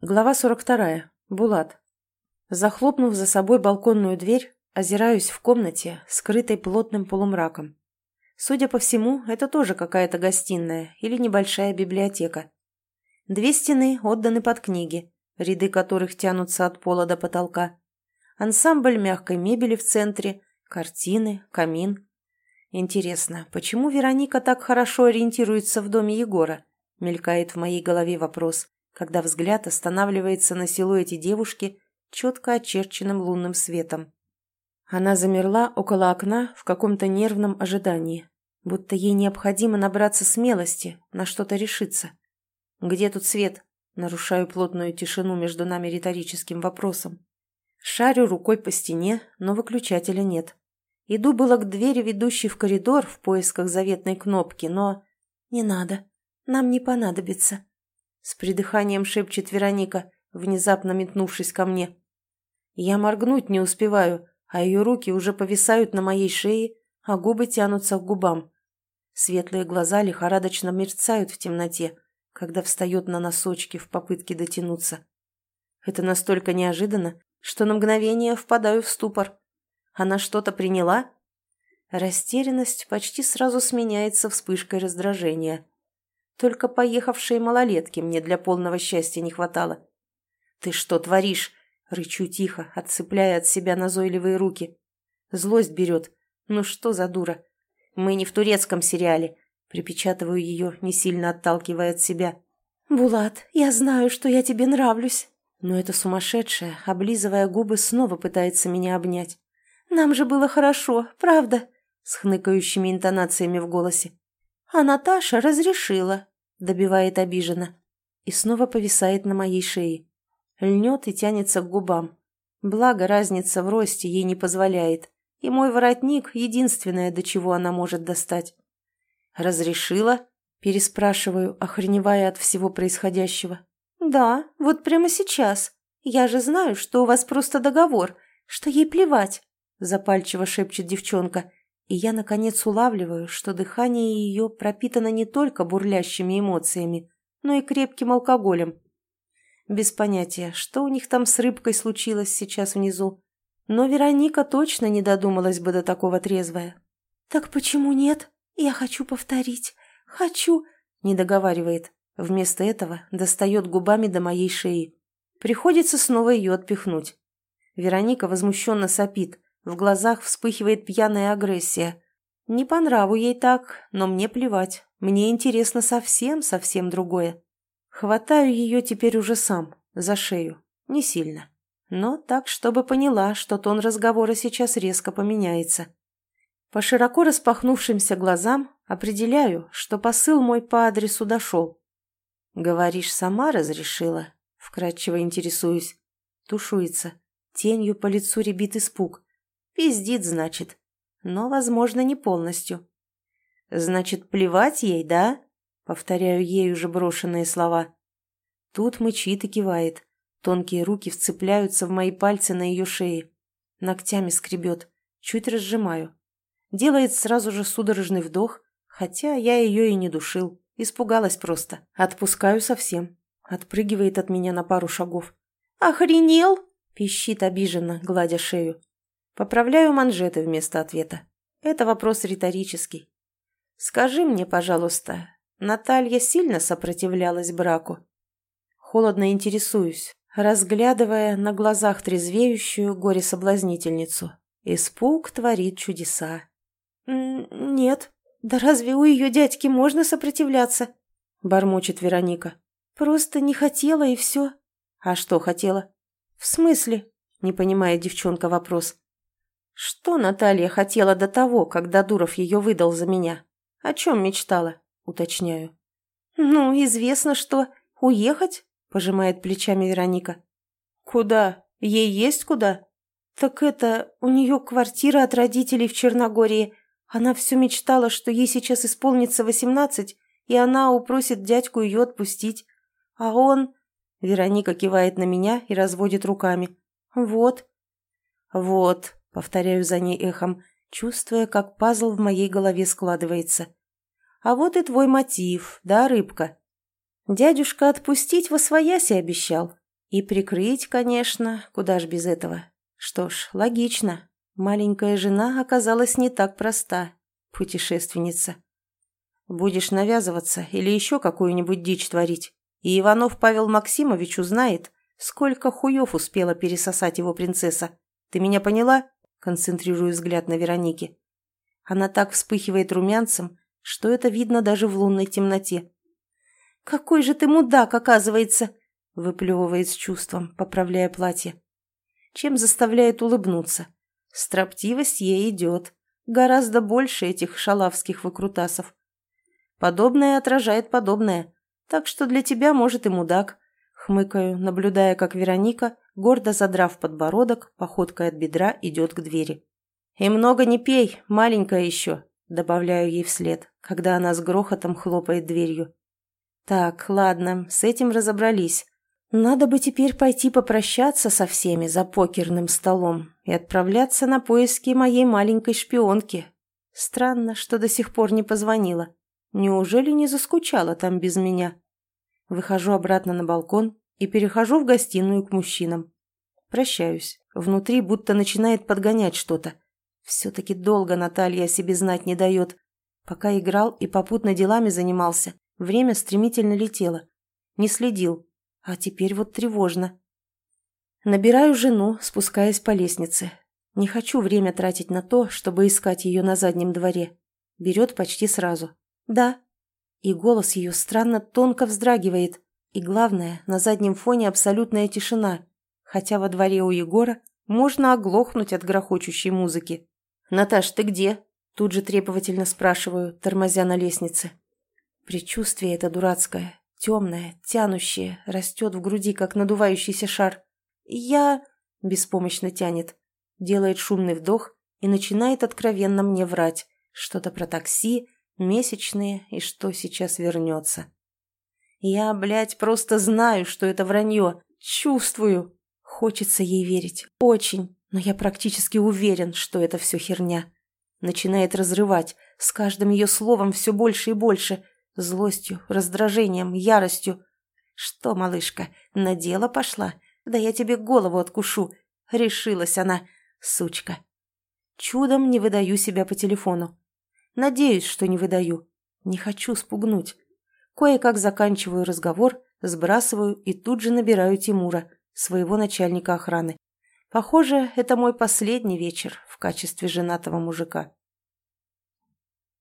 Глава 42. Булат. Захлопнув за собой балконную дверь, озираюсь в комнате, скрытой плотным полумраком. Судя по всему, это тоже какая-то гостиная или небольшая библиотека. Две стены отданы под книги, ряды которых тянутся от пола до потолка. Ансамбль мягкой мебели в центре, картины, камин. Интересно, почему Вероника так хорошо ориентируется в доме Егора? Мелькает в моей голове вопрос когда взгляд останавливается на силуэте девушки, четко очерченным лунным светом. Она замерла около окна в каком-то нервном ожидании, будто ей необходимо набраться смелости, на что-то решиться. «Где тут свет?» Нарушаю плотную тишину между нами риторическим вопросом. Шарю рукой по стене, но выключателя нет. Иду было к двери, ведущей в коридор, в поисках заветной кнопки, но... «Не надо. Нам не понадобится», с придыханием шепчет Вероника, внезапно метнувшись ко мне. Я моргнуть не успеваю, а ее руки уже повисают на моей шее, а губы тянутся к губам. Светлые глаза лихорадочно мерцают в темноте, когда встает на носочки в попытке дотянуться. Это настолько неожиданно, что на мгновение впадаю в ступор. Она что-то приняла? Растерянность почти сразу сменяется вспышкой раздражения. Только поехавшие малолетки мне для полного счастья не хватало. «Ты что творишь?» — рычу тихо, отцепляя от себя назойливые руки. Злость берет. «Ну что за дура? Мы не в турецком сериале». Припечатываю ее, не сильно отталкивая от себя. «Булат, я знаю, что я тебе нравлюсь». Но эта сумасшедшая, облизывая губы, снова пытается меня обнять. «Нам же было хорошо, правда?» с хныкающими интонациями в голосе. «А Наташа разрешила», — добивает обиженно. И снова повисает на моей шее. Льнет и тянется к губам. Благо, разница в росте ей не позволяет. И мой воротник — единственное, до чего она может достать. «Разрешила?» — переспрашиваю, охреневая от всего происходящего. «Да, вот прямо сейчас. Я же знаю, что у вас просто договор, что ей плевать», — запальчиво шепчет девчонка и я, наконец, улавливаю, что дыхание ее пропитано не только бурлящими эмоциями, но и крепким алкоголем. Без понятия, что у них там с рыбкой случилось сейчас внизу. Но Вероника точно не додумалась бы до такого трезвая. «Так почему нет? Я хочу повторить. Хочу...» Не договаривает. Вместо этого достает губами до моей шеи. Приходится снова ее отпихнуть. Вероника возмущенно сопит, в глазах вспыхивает пьяная агрессия. Не по нраву ей так, но мне плевать. Мне интересно совсем-совсем другое. Хватаю ее теперь уже сам, за шею. Не сильно. Но так, чтобы поняла, что тон разговора сейчас резко поменяется. По широко распахнувшимся глазам определяю, что посыл мой по адресу дошел. «Говоришь, сама разрешила?» Вкратчиво интересуюсь. Тушуется. Тенью по лицу ребит испуг. Пиздит, значит. Но, возможно, не полностью. Значит, плевать ей, да? Повторяю ей уже брошенные слова. Тут мычит и кивает. Тонкие руки вцепляются в мои пальцы на ее шее. Ногтями скребет. Чуть разжимаю. Делает сразу же судорожный вдох, хотя я ее и не душил. Испугалась просто. Отпускаю совсем. Отпрыгивает от меня на пару шагов. «Охренел!» – пищит обиженно, гладя шею. Поправляю манжеты вместо ответа. Это вопрос риторический. Скажи мне, пожалуйста, Наталья сильно сопротивлялась браку? Холодно интересуюсь, разглядывая на глазах трезвеющую горе-соблазнительницу. Испуг творит чудеса. «Нет. Да разве у ее дядьки можно сопротивляться?» — бормочет Вероника. «Просто не хотела, и все». «А что хотела?» «В смысле?» — не понимает девчонка вопрос. Что Наталья хотела до того, когда Дуров ее выдал за меня? О чем мечтала? Уточняю. Ну, известно, что. Уехать? Пожимает плечами Вероника. Куда? Ей есть куда? Так это, у нее квартира от родителей в Черногории. Она все мечтала, что ей сейчас исполнится восемнадцать, и она упросит дядьку ее отпустить. А он... Вероника кивает на меня и разводит руками. Вот. Вот, Повторяю за ней эхом, чувствуя, как пазл в моей голове складывается. А вот и твой мотив, да, рыбка? Дядюшка отпустить во свояси обещал. И прикрыть, конечно, куда ж без этого. Что ж, логично. Маленькая жена оказалась не так проста, путешественница. Будешь навязываться или еще какую-нибудь дичь творить. И Иванов Павел Максимович узнает, сколько хуев успела пересосать его принцесса. Ты меня поняла? Концентрирую взгляд на Веронике. Она так вспыхивает румянцем, что это видно даже в лунной темноте. «Какой же ты мудак, оказывается!» выплевывает с чувством, поправляя платье. Чем заставляет улыбнуться. Строптивость ей идет. Гораздо больше этих шалавских выкрутасов. Подобное отражает подобное. Так что для тебя, может, и мудак. Хмыкаю, наблюдая, как Вероника, гордо задрав подбородок, походкой от бедра идет к двери. «И много не пей, маленькая еще», — добавляю ей вслед, когда она с грохотом хлопает дверью. «Так, ладно, с этим разобрались. Надо бы теперь пойти попрощаться со всеми за покерным столом и отправляться на поиски моей маленькой шпионки. Странно, что до сих пор не позвонила. Неужели не заскучала там без меня? Выхожу обратно на балкон и перехожу в гостиную к мужчинам. Прощаюсь. Внутри будто начинает подгонять что-то. Все-таки долго Наталья о себе знать не дает. Пока играл и попутно делами занимался, время стремительно летело. Не следил, а теперь вот тревожно. Набираю жену, спускаясь по лестнице. Не хочу время тратить на то, чтобы искать ее на заднем дворе. Берет почти сразу. «Да». И голос ее странно тонко вздрагивает. И главное, на заднем фоне абсолютная тишина. Хотя во дворе у Егора можно оглохнуть от грохочущей музыки. «Наташ, ты где?» Тут же требовательно спрашиваю, тормозя на лестнице. Предчувствие это дурацкое. Темное, тянущее, растет в груди, как надувающийся шар. «Я...» — беспомощно тянет. Делает шумный вдох и начинает откровенно мне врать. Что-то про такси, месячные и что сейчас вернется. Я, блядь, просто знаю, что это вранье. Чувствую. Хочется ей верить. Очень. Но я практически уверен, что это все херня. Начинает разрывать. С каждым ее словом все больше и больше. Злостью, раздражением, яростью. «Что, малышка, на дело пошла? Да я тебе голову откушу!» Решилась она, сучка. Чудом не выдаю себя по телефону. Надеюсь, что не выдаю. Не хочу спугнуть. Кое-как заканчиваю разговор, сбрасываю и тут же набираю Тимура, своего начальника охраны. Похоже, это мой последний вечер в качестве женатого мужика.